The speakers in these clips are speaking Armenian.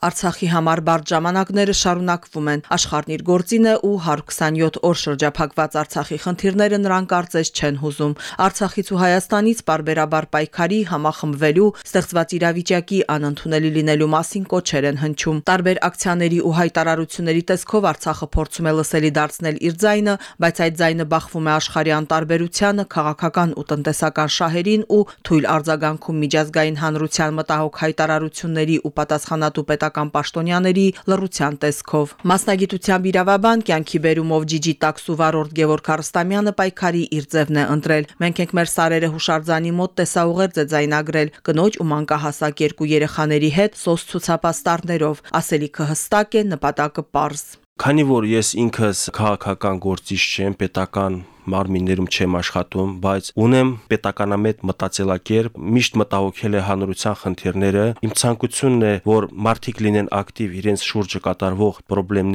Արցախի համար բարդ ժամանակները շարունակվում են։ Աշխարհն իր գործին է ու 127 օր շրջափակված Արցախի խնդիրները նրան կարծես չեն հուզում։ Արցախից ու Հայաստանից բարբերաբար պայքարի, համախմբվելու, ստեղծված իրավիճակի անընդունելի լինելու մասին կոչեր են հնչում։ Տարբեր ակցիաների ու հայտարարությունների տեսքով Արցախը փորձում է լսելի դարձնել իր ձայնը, բայց այդ ձայնը բախվում է աշխարհի անտարբերությանը, քաղաքական ու տնտեսական շահերին ու թույլ արձագանքում միջազգային հանրության մտահոգ հայտարարությունների ու պատասխանատու պետ պետական պաշտոնյաների լռության տեսքով։ Մասնագիտությամբ իրավաբան կյանքի բերումով Ջիջի տաքսու վարորդ Գևորգ Արստամյանը պայքարի իր ձևն է ընտրել։ Մենք ենք մեր սարերը հուշարձանի մոտ տեսաուղերձ է ձայնագրել կնոջ ու մանկահասակ երկու երեխաների հետ սոս ցուցապաստառներով։ Ասելիքը հստակ է, նպատակը པարզ։ Քանի որ ես ինքս քաղաքական գործիչ չեմ, պետական մարմիններում չեմ աշխատում, բայց ունեմ պետականամետ մտածելակերպ, միշտ մտահոգել է հանրության խնդիրները։ Իմ ցանկությունն է, որ մարդիկ լինեն ակտիվ իրենց շուրջը կատարվող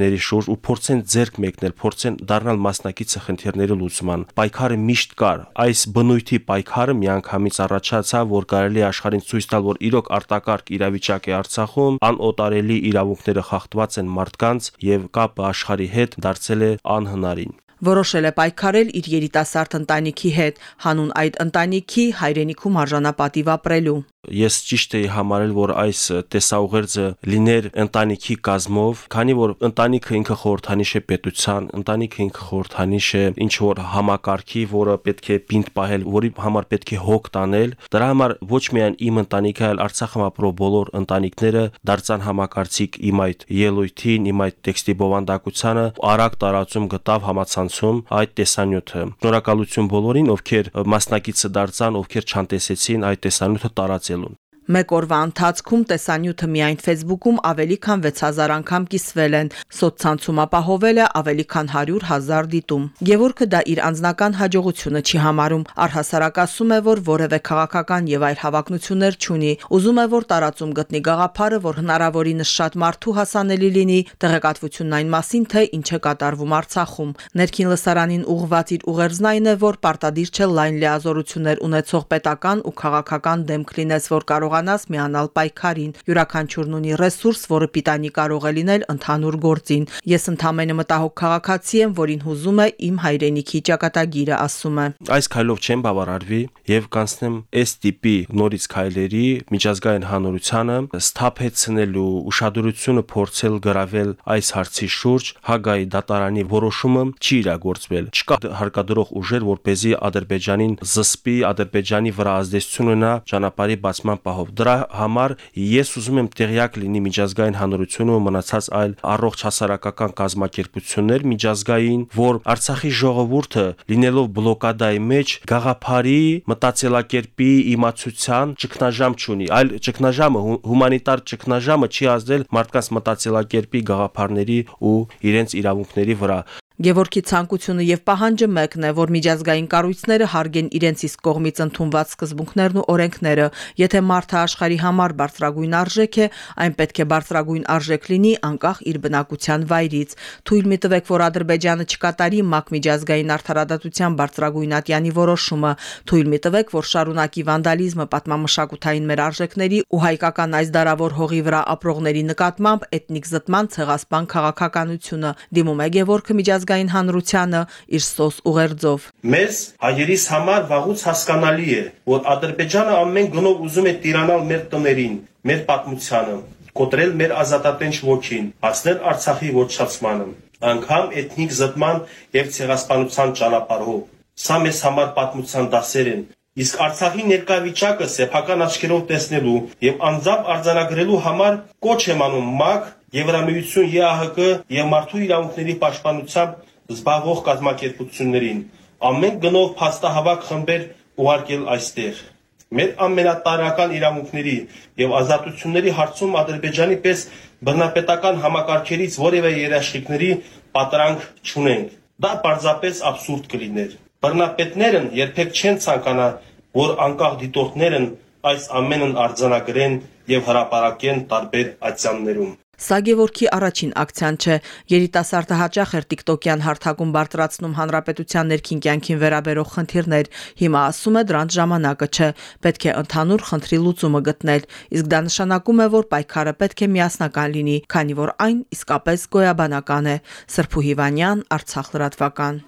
խնդիրների շուրջ ու փորձեն ձեռք մեկնել, փորձեն դառնալ մասնակիցը խնդիրների լուծման։ Պայքարը միշտ կար։ Այս բնույթի պայքարը միանգամից առաջացավ, որ կարելի է աշխարհին ցույց տալ, որ իրոք արտակարգ իրավիճակ է Արցախում, անօտարելի իրավունքները խախտված են մարդկանց եւ կապը աշխարհի հետ դարձել է անհնարին որոշել է պայքարել իր երիտասարդ ընտանիքի հետ, հանուն այդ ընտանիքի հայրենիքում արժանապատիվ ապրելու ես ճիշտ էի համարել, որ այս տեսաուղերձը լիներ ընտանիքի կազմով, քանի որ ընտանիքը ինքը խորհրդանիշ է պետության, ընտանիքը ինքը խորհրդանիշ է ինչ որ համակարգի, որը պետք է պինդ պահել, որի համար պետք է հոգ տանել։ Դրա համար ոչ միայն իմ ընտանիքը, այլ Արցախում ապրող բոլոր ընտանիքները դարձան համակարծիք իմ այդ ելույթին, իմ այդ տեքստի բովանդակությանը, արագ տարածում գտավ համացանցում այդ տեսանյութը։ Շնորհակալություն բոլորին, ովքեր մասնակիցը դարձան, ովքեր չանտեսեցին այդ տեսանյութը տարածել källor Մեկ օրվա ընթացքում տեսանյութը միայն Facebook-ում ավելի քան 6000 անգամ կիսվել են, սոցցանցում ապահովել է ավելի քան 100.000 դիտում։ Գևորգը դա իր անձնական հաջողությունը չի համարում, առհասարակ ասում է, որ որևէ քաղաքական եւ այլ հավակնություններ չունի։ Ուզում է, որ տարածում գտնի գաղափարը, որ հնարավորինս շատ մարդու հասանելի լինի տեղեկատվությունն այն մասին, թե ինչ է կատարվում Արցախում։ Ներքին լսարանին ուղղված իր ուղերձն այն է, որ պարտադիր չէ լայն լիազորություններ ունեցող պետական ու քաղաքական դեմք լինես, որ կարող կարողանաս միանալ պայքարին։ Յուրաքանչյուրն ունի ռեսուրս, որը պիտանի կարող է լինել ընդհանուր գործին։ Ես ընդամենը մտահոգ քաղաքացի եմ, որին հուզում է իմ հայրենիքի ճակատագիրը, ասում է։ Այս քայլով չեմ բավարարվի եւ կանցնեմ այս տիպի նորից քայլերի միջազգային հանրությանը սթափեցնելու ուշադրությունը փորձել գրավել այս հարցի շուրջ Հագայի դատարանի որոշումը չի իրագործվել։ Չկա հարկադրող ուժեր, որ เป զի Ադրբեջանին զսպի, Ադրբեջանի վրա ազդեցություն ունենա ճանապարհի բացման պահով առումով։ Դրա համար ես ուզում եմ տեղյակ լինի միջազգային հանրությունը ու մնացած այլ առողջ հասարակական կազմակերպություններ միջազգային, որ Արցախի ժողովուրդը լինելով բլոկադայի մեջ գաղափարի, մտածելակերպի, իմացության ճգնաժամ չունի, այլ ճգնաժամը հումանիտար ճգնաժամը չի ազդել մարդկանց մտածելակերպի, գաղափարների ու իրենց իրավունքների վրա։ Գևորգի ցանկությունը եւ պահանջը մեկն է, որ միջազգային կառույցները հարգեն իրենց իսկ կողմից ընդունված սկզբունքներն ու օրենքները։ Եթե մարդը աշխարհի համար բարձրագույն արժեք է, այն պետք է բարձրագույն արժեք լինի անկախ իր բնակության վայրից։ Թույլ մի տվեք, որ Ադրբեջանը չկատարի ՄԱԿ միջազգային արդարադատության բարձրագույն ատյանի որոշումը։ Թույլ մի տվեք, որ շարունակի վանդալիզմը պատմամշակութային մեր արժեքների ու հայկական այս դարավոր հողի վրա ապրողների նկատմամբ էթնիկ զտման ցեղասպան քաղաքականությունը։ Դիմում է Գևորգը միջազգային միջազգային հանրությանը իր սոս ուղերձով։ Մեզ հայերիս համար վաղուց հասկանալի է, որ Ադրբեջանը ամեն գնով ուզում է տիրանալ մեր տներին, մեր պատմությանը, կոտրել մեր ազատատենչ ոգին, հասնել Արցախի ոչնչացմանը, անգամ էթնիկ զտման եւ ցեղասպանության ճանապարհով։ Սա մեզ համար պատմության դասեր են, Իսկ Արցախի ներկա վիճակը սեփական աչքերով տեսնելու եւ անձամբ արձանագրելու համար կոչ եմ անում ՄԱԿ Եվրամիություն, ԵԱՀԿ եւ մարդու իրավունքների պաշտպանությամբ զբաղվող կազմակերպություններին ամեն գնով փաստահավաք խմբեր ուղարկել այստեղ։ Մեր ամենատարրական իրավունքների եւ ազատությունների հարցում Ադրբեջանի պես բռնապետական համակարգերից որևէ երաշխիքների պատրանք չունենք։ Դա պարզապես абսուրդ կլիներ։ Բռնապետներն երբեք չեն ցանկանա, որ անկախ դիտորդներն այս ամենն արձանագրեն եւ հրապարակեն տարբեր ատյաններում։ Սա Գևորգի առաջին ակցիան չէ։ Երիտասարդը հաճախ էր TikTok-յան հարթակում բարձրացնում հանրապետության ներքին կյանքին վերաբերող խնդիրներ։ Հիմա ասում է դրանց ժամանակը չէ։ Պետք է ընդհանուր խնդրի լուծումը գտնել։ Իսկ դա նշանակում է, որ պայքարը պետք է միասնական լինի, քանի որ այն իսկապես գոյաբանական է։ Սրփու Հիվանյան, Արցախ լրատվական։